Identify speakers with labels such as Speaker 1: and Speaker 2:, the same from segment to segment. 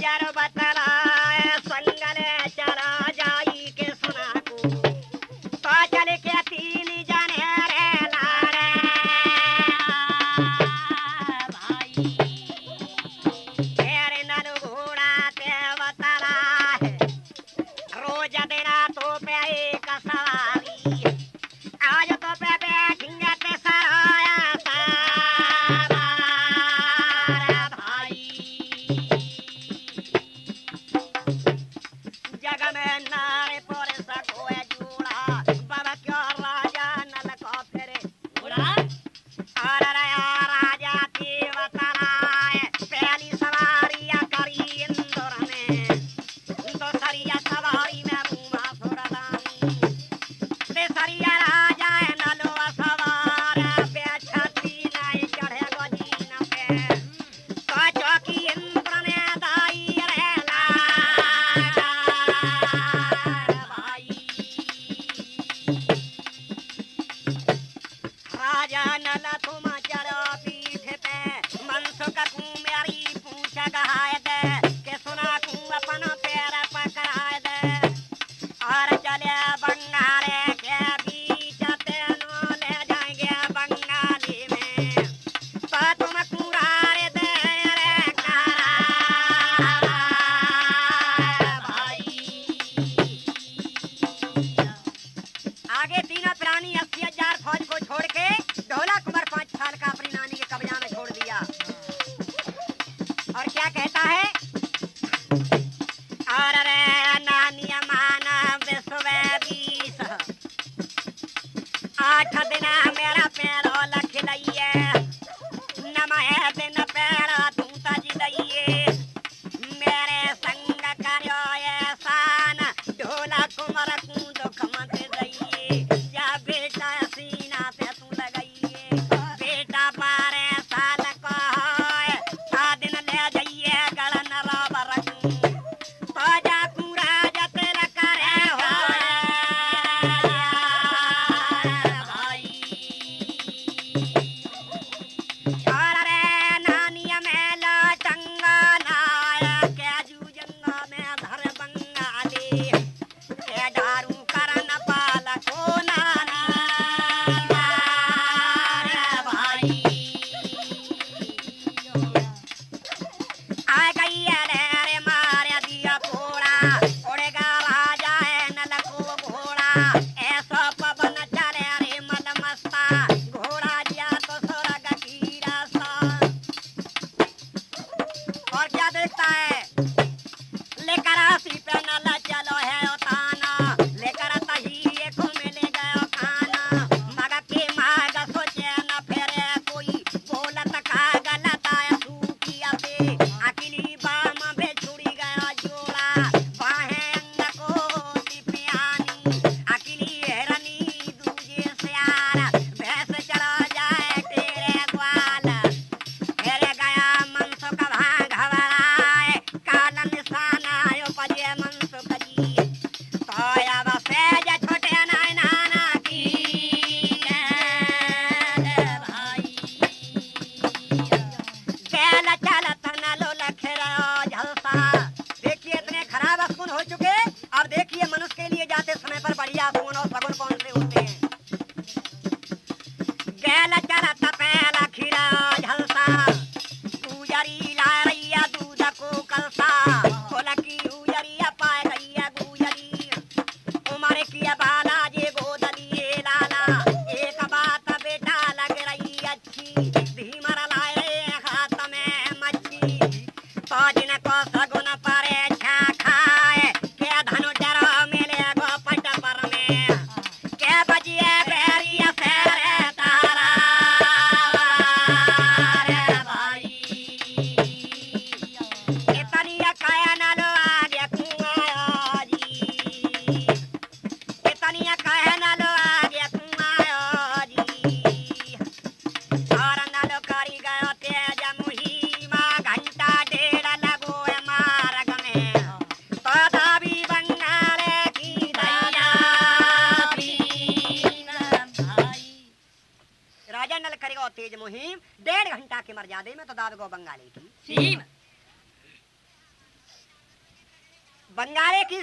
Speaker 1: Shadow Button.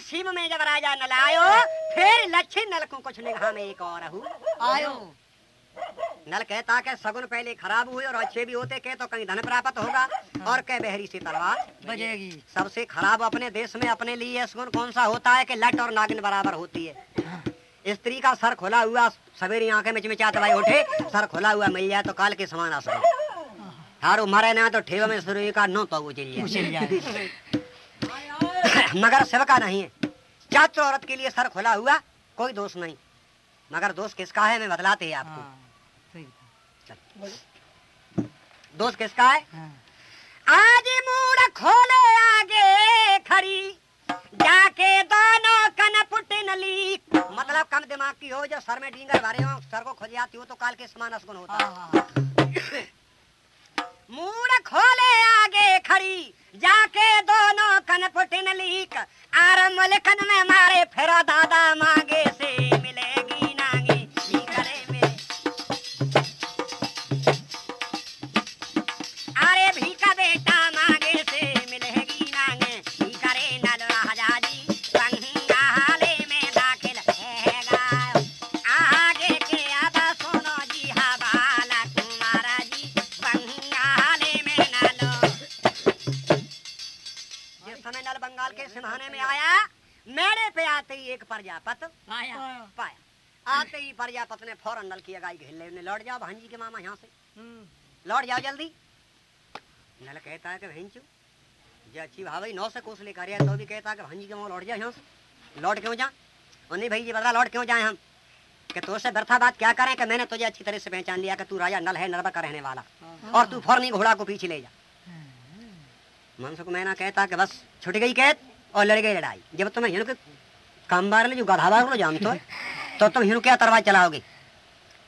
Speaker 2: सीम
Speaker 1: में जब राजा नल आयो फिर लच्छी नल को कुछ निगाह में एक और हूँ
Speaker 2: आयो।
Speaker 1: नल कहता के सगुन पहले खराब हुए और अच्छे भी होते के तो कहीं धन प्राप्त होगा और कह बहरी सी तलवार।
Speaker 2: बजेगी।
Speaker 1: सबसे खराब अपने देश में अपने लिए सगुन कौन सा होता है कि लट और नागिन बराबर होती है। स्त्री का सर खुला हुआ सवेरी आँखें मिचमिचा दवाई उठे सर खुला हुआ मिल जाए तो काल के समान आ सके हारो मरे ना तो ठेवा में सूर्य का नो तो वो चल जाए
Speaker 2: जाए
Speaker 1: मगर सेवका नहीं है। चात्र औरत के लिए सर खुला हुआ कोई दोष नहीं। मगर दोष किसका है मैं बतलाते हैं आपको।
Speaker 2: हाँ।
Speaker 1: दोष किसका है?
Speaker 2: हाँ,
Speaker 1: आज मूड खोले आगे खड़ी जाके दोनों कन पुट नली। मतलब कम दिमाग की हो जब सर में डींगर भरे हो सर को खुद जाती हो तो काल के समान असगुन होता हाँ,
Speaker 2: हाँ,
Speaker 1: मूड खोले आगे खड़ी, जाके दोनों कन फुटिन लीक। आरम लिखन में मारे, फिर दादा मांगे से के सिमहाने में आया मेरे पे आते ही एक प्रजापत।
Speaker 2: आया।
Speaker 1: पाया। आते ही प्रजापत ने फ़ौरन नल की अगाई घेर ले लौट जाओ भांजी के मामा यहाँ से।
Speaker 2: हम्म,
Speaker 1: लौट जाओ जल्दी। नल कहता है कि भेंचू जो अच्छी भाई नौ से कोस लेकर आया तो भी कहता है कि भांजी के मामा लौट जाओ यहाँ से। लौट क्यों जा और नहीं भाई ये बता लौट क्यों जाए हम? कि तो से व्यर्था बात क्या करें कि मैंने तुझे अच्छी तरह से पहचान लिया कि तू राजा नल है नरबा का रहने वाला। और तू फ़ौरन ही घोड़ा को पीछे ले जा। मनसुख मैना कहता कि बस छुट गई कैद। और लड़ गई लड़ाई। जब तुम्हें हिन के काम बार जो गधा बार जानते हो तो तुम हिन क्या तरवा चलाओगे।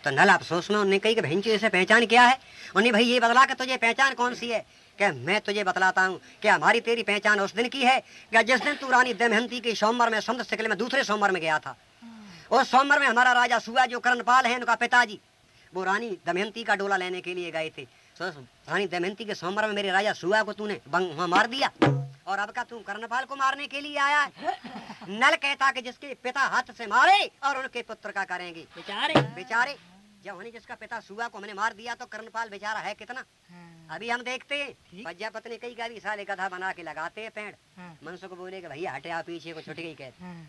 Speaker 1: तो नल अफसोस में उन्हें कही कि बहन की इसे पहचान क्या है? उन्हें भाई ये बतला कि तुझे पहचान कौन सी है? कि मैं तुझे बतलाता हूँ? कि हमारी तेरी पहचान उस दिन की है? कि जिस दिन तू रानी दमयंती के सोमवार में समुद्र शिकल में दूसरे सोमवार में गया था? उस सोमवार में हमारा राजा सुआ जो करणपाल है उनका पिताजी, वो रानी दमयंती का डोला लेने के लिए गए थे। तो रानी दमयंती के सोमवार में मेरे राजा सुआ को तूने बंग मार दिया। और अब का तू कर्णपाल को मारने के लिए आया है। नल कहता कि जिसके पिता हाथ से मारे और उनके पुत्र का करेंगे।
Speaker 2: बेचारे।
Speaker 1: बेचारे जब हमने जिसका पिता सुआ को हमने मार दिया तो कर्णपाल बेचारा है कितना?
Speaker 2: हाँ,
Speaker 1: अभी हम देखते हैं।
Speaker 2: ठीक।
Speaker 1: प्रजापत ने कई का साले गधा बना के लगाते हैं पेड़।
Speaker 2: हाँ,
Speaker 1: मनसुख बोले कि भैया हटे आप पीछे को छुट गई कहते।
Speaker 2: हाँ,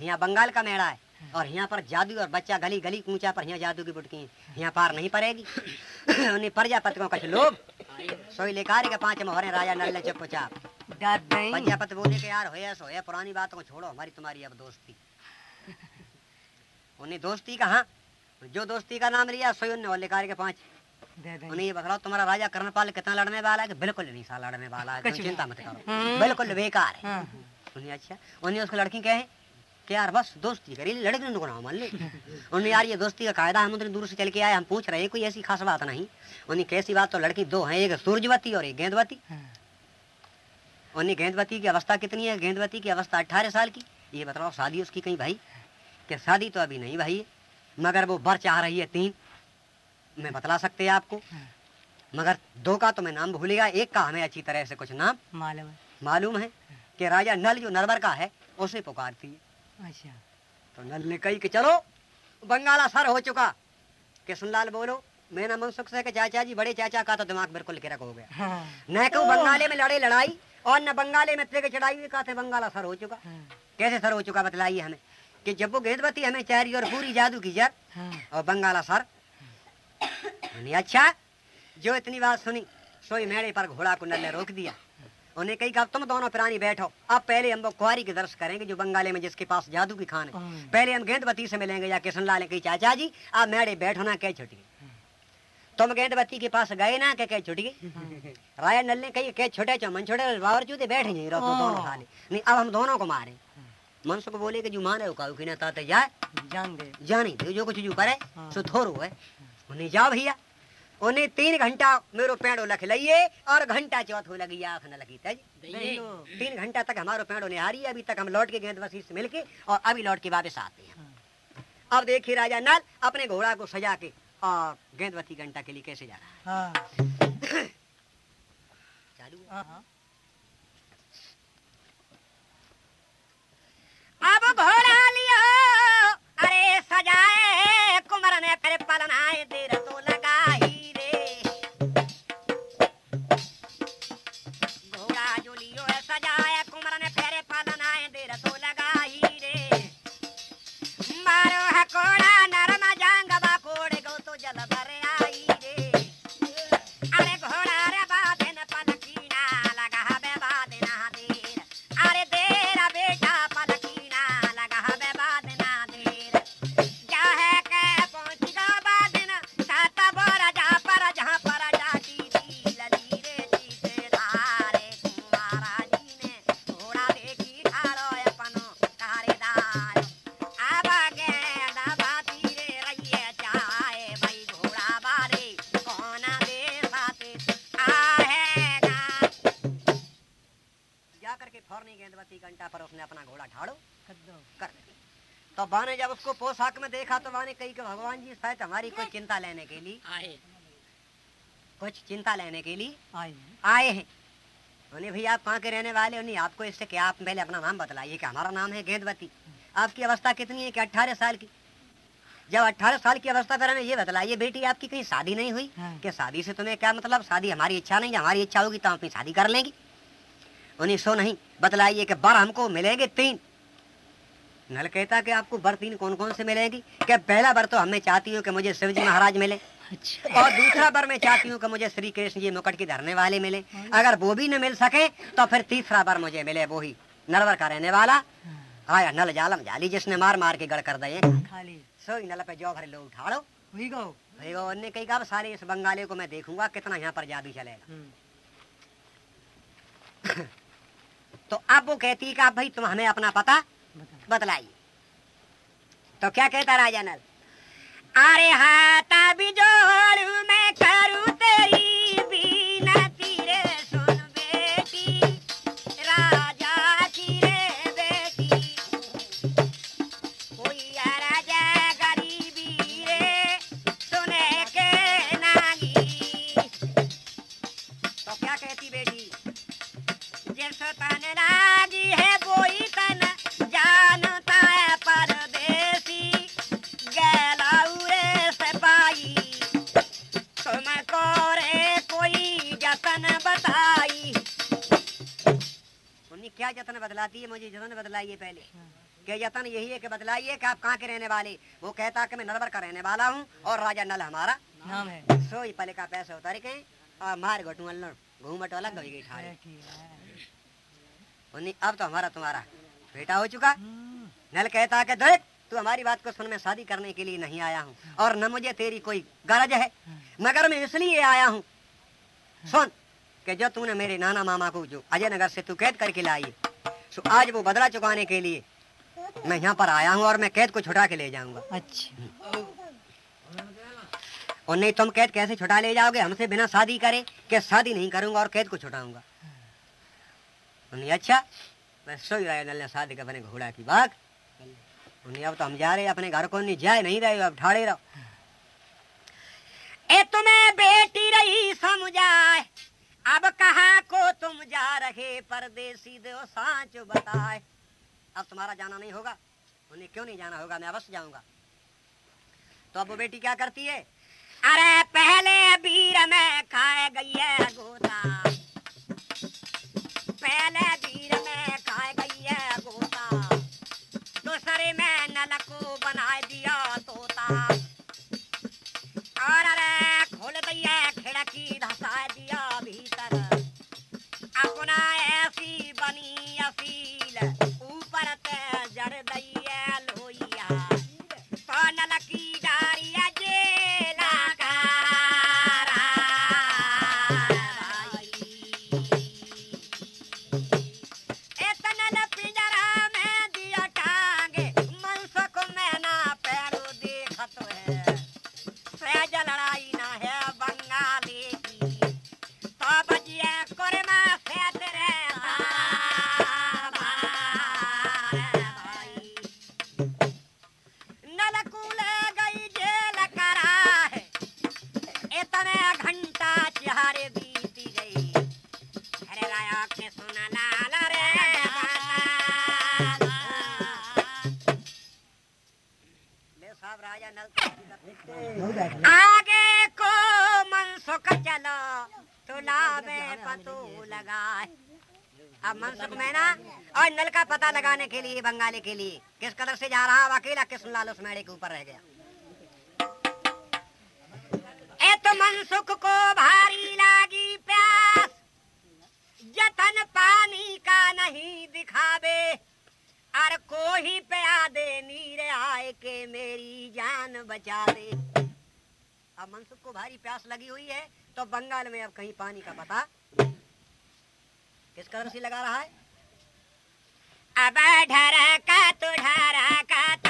Speaker 1: यहाँ बंगाल का मेड़ा है और यहाँ पर जादू और बच्चा गली गली कूचा पर यहाँ जादू की बुटकी है। यहाँ पार नहीं पड़ेगी। उन्हें प्रजापति को कछ लोग सोई लेकार के पाँच मोहरे राजा नल चुपचाप
Speaker 2: डर नहीं
Speaker 1: प्रजापति बोले कि यार होया सो है पुरानी बातों को छोड़ो हमारी तुम्हारी अब दोस्ती। उन्हें दोस्ती कहा? जो दोस्ती का नाम लिया सोई उन्हें और लेकार के पाँच उन्हें ये बताओ तुम्हारा राजा कर्णपाल कितना लड़ने वाला है? कि बिल्कुल नहीं सा लड़ने वाला है। चिंता मत करो।
Speaker 2: हम्म।
Speaker 1: बिल्कुल बेकार है।
Speaker 2: हाँ,
Speaker 1: उन्हें अच्छा उन्हें उसको लड़की कहे? कि यार बस दोस्ती करी लड़के ना मान ले। उन्हें यार ये दोस्ती का कायदा हम उतनी दूर से चल के आए हम पूछ रहे हैं कोई ऐसी खास बात नहीं। उन्हें कैसी बात तो लड़की दो हैं एक सूरजवती और एक गेंदवती।
Speaker 2: हाँ,
Speaker 1: उन्हें गेंदवती की अवस्था कितनी है? गेंदवती की अवस्था अट्ठारह साल की। ये बताओ शादी उसकी कहीं भाई? कि शादी तो अभी नहीं भाई मगर वो बर चाह रही है तीन। मैं बतला सकते हैं आपको।
Speaker 2: हाँ,
Speaker 1: मगर दो का तो मैं नाम भूलेगा एक का हमें अच्छी तरह से कुछ नाम
Speaker 2: मालूम है।
Speaker 1: मालूम है कि राजा नल जो नरवर का है उसे पुकारती है।
Speaker 2: अच्छा।
Speaker 1: तो नल ने कही कि चलो बंगाला सर हो चुका। कि सुनलाल बोलो मैंने मनसुख से कि चाचा जी बड़े चाचा का तो दिमाग बिल्कुल किरक हो गया।
Speaker 2: हाँ,
Speaker 1: न को बंगाले में लड़े लड़ाई और न बंगाले में तेरे चढ़ाई हुई कहते बंगाला सर हो चुका।
Speaker 2: हाँ,
Speaker 1: कैसे सर हो चुका बतलाइए हमें। कि जब वो गेंदवती हमें चारी और पूरी जादू की जर
Speaker 2: हाँ,
Speaker 1: और बंगाला सर। अच्छा जो इतनी बात सुनी सोई मेड़े पर घोड़ा को नल ने रोक दिया। उन्हें कही कि अब तुम दोनों प्राणी बैठो। अब पहले हम वो कुआरी के दर्श करेंगे जो बंगाले में जिसके पास जादू की खान है।
Speaker 2: हाँ।
Speaker 1: पहले हम गेंदवती से मिलेंगे या किशन लाल कही चाचा जी आप मेड़े बैठो ना कह छुट गई तुम गेंदवती के पास गए ना के कह छुट गई राया नल ने कही कह छोटे चो मन छोटे बावजूद बैठ नहीं रहो दोनों साले नहीं अब हम दोनों को मारे। मनसुख बोले कि जो मारे हो काऊ की ना ताते जाए
Speaker 2: जान दे
Speaker 1: जानी जो कुछ जो करे
Speaker 2: हाँ।
Speaker 1: सो थोरो है। उन्हें जाओ भैया। उन्हें तीन घंटा मेरो पेड़ो लख लइए और घंटा चौथ हो लगी आख न लगी तज। तीन घंटा तक हमारो पेड़ो ने हारी अभी तक हम लौट के गेंद वशी से मिलके और अभी लौट के वापस आते हैं। हाँ। अब देखिए राजा नाल अपने घोड़ा को सजा के और गेंदवती घंटा के लिए कैसे जा रहा
Speaker 2: है?
Speaker 1: हाँ। चालू हाँ, अब घोड़ा लियो अरे सजाए तो बा ने जब उसको पोशाक में देखा तो बा ने कही कि भगवान जी शायद हमारी कोई चिंता लेने के लिए।
Speaker 2: आए।
Speaker 1: कुछ चिंता लेने के लिए
Speaker 2: आए
Speaker 1: आए हैं। उन्हें भैया आप कहाँ के रहने वाले उन्हें आपको इससे क्या आप पहले अपना नाम बतलाइए कि हमारा नाम है गेंदवती। आपकी अवस्था कितनी है कि अट्ठारह साल की? जब अट्ठारह साल की अवस्था पर हमें ये बतलाइए बेटी आपकी कहीं शादी नहीं हुई?
Speaker 2: हाँ।
Speaker 1: कि शादी से तुम्हें क्या मतलब? शादी हमारी इच्छा नहीं हमारी इच्छा होगी तो हम अपनी शादी कर लेंगी। उन्हें सो नहीं बतलाइए कि बार हमको मिलेंगे तीन। नल कहता कि आपको बर तीन कौन कौन से मिलेगी? क्या पहला बर तो हमें चाहती हूँ कि मुझे शिव जी महाराज मिले?
Speaker 2: अच्छा।
Speaker 1: और दूसरा बर मैं चाहती हूँ कि मुझे श्री कृष्ण जी मुकट की धरने वाले मिले। अगर वो भी न मिल सके तो फिर तीसरा बर मुझे मिले वो ही नरवर का रहने वाला।
Speaker 2: हाँ,
Speaker 1: आया नल जालम जाली जिसने मार मार के गड़ कर दिए। सोई नल पे जो भरे लोग उठाड़ो।
Speaker 2: हुई गो।
Speaker 1: भाई वो उनने कही कहा सारे इस बंगाली को मैं देखूँगा कितना यहाँ पर जादू चलेगा।
Speaker 2: हम्म,
Speaker 1: तो अब वो कहती है कि आप भाई तुम हमें अपना पता बतलाइए तो क्या कहता राजा नल? अरे हाथा भी मुझे जतन बदलाइए पहले। क्या जतन यही है कि बदलाइए कि आप कहाँ के रहने वाले? वो कहता कि मैं नलवर का रहने वाला हूँ और राजा नल हमारा।
Speaker 2: नाम है।
Speaker 1: सोई पले का पैसा उतार के और मार घटू अल्लड़ घूमट वाला गई गई ठाड़े उन्हें अब तो हमारा तुम्हारा बेटा हो चुका। नल कहता कि देख तू हमारी बात को सुन मैं शादी करने के लिए नहीं आया हूँ और न मुझे तेरी कोई गरज है मगर मैं इसलिए आया हूँ। सुन कि जो तूने मेरे नाना मामा को जो अजय नगर से तू कैद करके लाई है, सो आज वो बदला चुकाने के लिए मैं यहाँ पर आया हूँ और मैं कैद को छुटा के ले जाऊँगा।
Speaker 2: अच्छा।
Speaker 1: और नहीं तुम कैद कैसे छुटा ले जाओगे? हमसे बिना शादी करे कि शादी नहीं करूँगा और कैद को छुटाऊँगा। उन्हें अच्छा मैं सोई रहा शादी का बने घोड़ा की बाग। उन्हें अब तो हम जा रहे अपने घर को नहीं जाए नहीं रहे अब ठाड़े रहो। ए तुम्हें बेटी रही समझाए। अब कहा को तुम जा रहे परदेसी दो सांच बताए। अब तुम्हारा जाना नहीं होगा, उन्हें क्यों नहीं जाना होगा? मैं अवश्य जाऊँगा। तो अब वो बेटी क्या करती है? अरे पहले बीर में खाए गई है गोता। पहले बीर में खाए गई है गोता। दूसरे में नल को बना दिया बंगाने के लिए, बंगाली के लिए। किस कदर से जा रहा अकेला कृष्ण लाल उस मेड़े के ऊपर रह गया। तो मनसुख को भारी लागी प्यास, जतन पानी का नहीं दिखावे अर को ही प्या दे नीर आए के मेरी जान बचा दे अब मनसुख को भारी प्यास लगी हुई है तो बंगाल में अब कहीं पानी का पता किस कदर से लगा रहा है? अब ढरा का तो ढरा का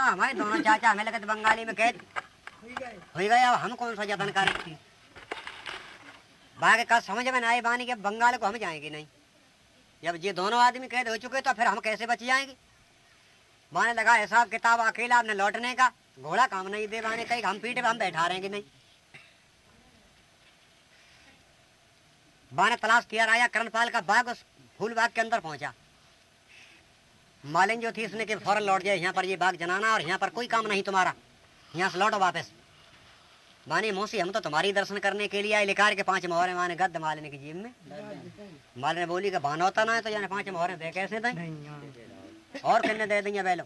Speaker 1: बोला हमारे दोनों चाचा हमें लगत बंगाली में कैद। हो गए, अब हम कौन सा जतन करें बाकी का समझ में ना बानी के बंगाल को हम जाएँगे नहीं। जब ये दोनों आदमी कैद हो चुके तो फिर हम कैसे बच जाएँगे? बाने लगा हिसाब किताब अकेला आपने लौटने का, घोड़ा काम नहीं दे बाने, कहीं हम पीठ पे हम बैठा रहेंगे नहीं। बाने तलाश किया, राजा करणपाल का बाग उस फूल बाग के अंदर पहुँचा। मालिन जो थी उसने के फ़ौरन लौट जाए यहाँ पर ये बाग जनाना और यहाँ पर कोई काम नहीं तुम्हारा। यहाँ से लौटो वापस। माने मौसी हम तो तुम्हारी दर्शन करने के लिए आए लिकार के पाँच मोहरे माने गद्द मालिन की जीव में। मालिन बोली का बहाना होता ना है तो जाने पाँच मोहरे दे कैसे दें? और किन्ने दे देंगे बैलो?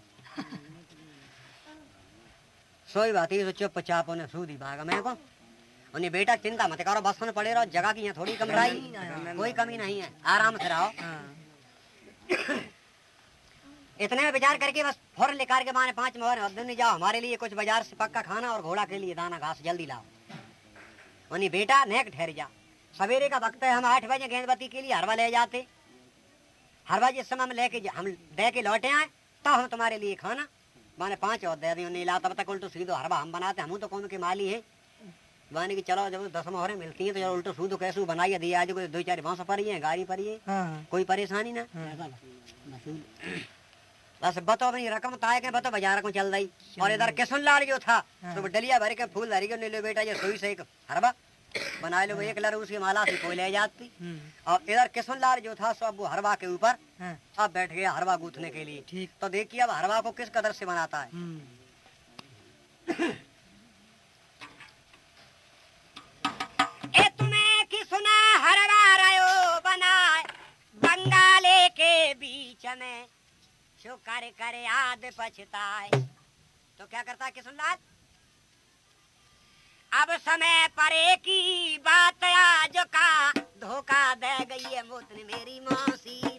Speaker 1: सोई बात ही चुपचाप उन्हें सूदी भागा। मेरे को उन्हें बेटा चिंता मत करो बस में पड़े रहो जगह की यहाँ थोड़ी कमराई कोई कमी नहीं है। आराम से रहो। इतने में विचार करके बस फ़ौरन लेकर के माने पाँच मोहर नहीं जाओ। हमारे लिए कुछ बाज़ार से पक्का खाना और घोड़ा के लिए दाना घास जल्दी लाओ। उन्हें बेटा नेक ठहर जा। सवेरे का वक्त है हम आठ बजे गेंदबत्ती के लिए हरवा ले जाते। हरवा जिस समय हम लेके हम दे के लौटे आए तब हम तुम्हारे लिए खाना। माने पाँच और दे दी नहीं ला तब तक उल्टो सीधो हरवा हम बनाते हम तो कौन के माली है। माने कि चलो जब दस मोहरें मिलती हैं तो उल्टो सूदो कैसे बनाइए दिया आज कोई दो चार बाँस पड़ी है गाड़ी पड़ी है। कोई परेशानी ना? बस बतो अपनी रकम ताए के बतो बाज़ार को चल रही और इधर किशन लाल जो था तो डलिया भर के फूल धरी के ले लो बेटा ये सोई से एक हरबा बना लो एक लर उसकी माला से कोई ले जाती। और इधर किशन लाल जो था सो अब वो हरवा के ऊपर अब बैठ गया हरवा गूथने के लिए। तो देखिए अब हरवा को किस कदर से बनाता है। शो कर कर याद पछताए? तो क्या करता है किशनलाल अब समय पर एक ही बात आज का धोखा दे गई है मोतनी मेरी मौसीरी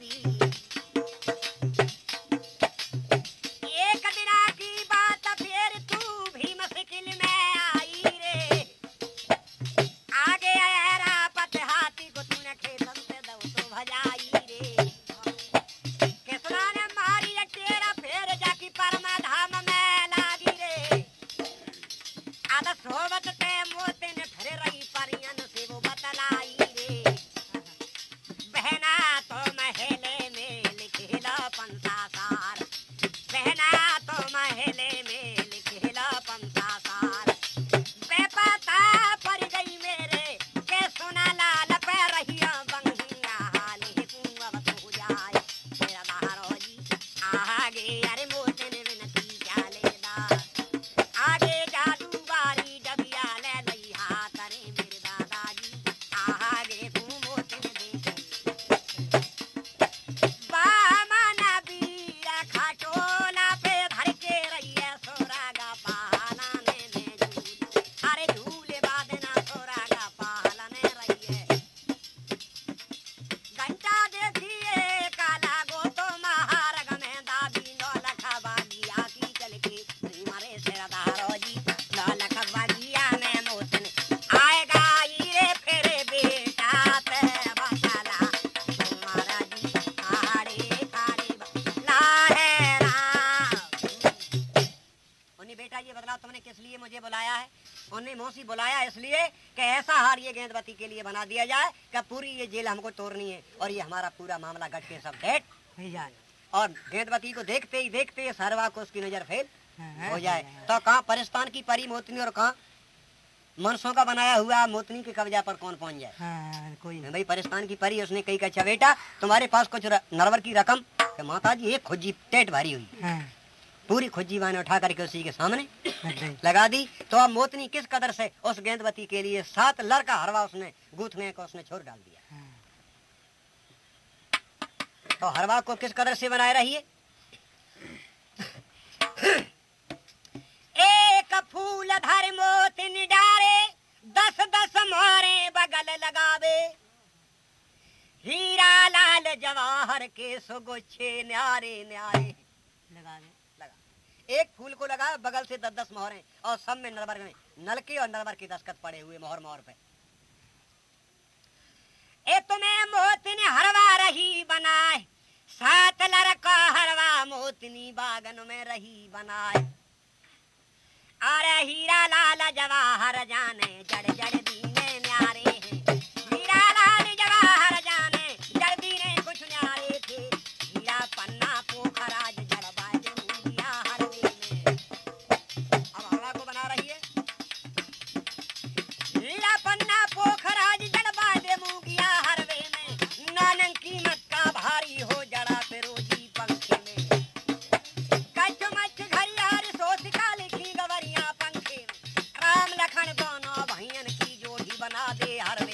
Speaker 1: उन्हें मौसी बुलाया इसलिए कि ऐसा हार ये गेंदवती के लिए बना दिया जाए कि पूरी ये जेल हमको तोड़नी है और ये हमारा पूरा मामला गट के सब सेट हो जाए। और गेंदवती को देखते ही देखते ही सरवा को उसकी नज़र फेल हो जाए। तो कहाँ परिस्तान की परी मोतनी और कहाँ मनसों का बनाया हुआ मोतनी के कब्जा पर कौन पहुँच जाए?
Speaker 2: हाँ, कोई नहीं।
Speaker 1: भाई परिस्तान की परी उसने कही कहा बेटा तुम्हारे पास कुछ नरवर की रकम? माता जी एक खुजी टेट भारी हुई।
Speaker 2: हाँ,
Speaker 1: पूरी खुजी मैंने उठा करके उसी के सामने लगा दी। तो अब मोतनी किस कदर से उस गेंदवती के लिए सात लड़का हरवा उसने गूथने को उसने छोड़ डाल दिया।
Speaker 2: हाँ,
Speaker 1: तो हरवा को किस कदर से बनाए रहिए? एक फूल धर मोतिन डारे दस दस मारे बगल लगावे। हीरा लाल जवाहर के सुगुच्छे न्यारे न्यारे।
Speaker 2: लगा दे
Speaker 1: लगा एक फूल को लगा, बगल से दस दस मोहरे, और सब में नरबर में नलके और नरबर के दस्खत पड़े हुए मोहर मोहर पे। ए तुम्हें मोतनी हरवा रही बनाए, सात लड़का हरवा मोतनी बागन में रही बनाए। अरे हीरा लाल जवाहर जाने, जड़ जड़ दीने बना दे हरवे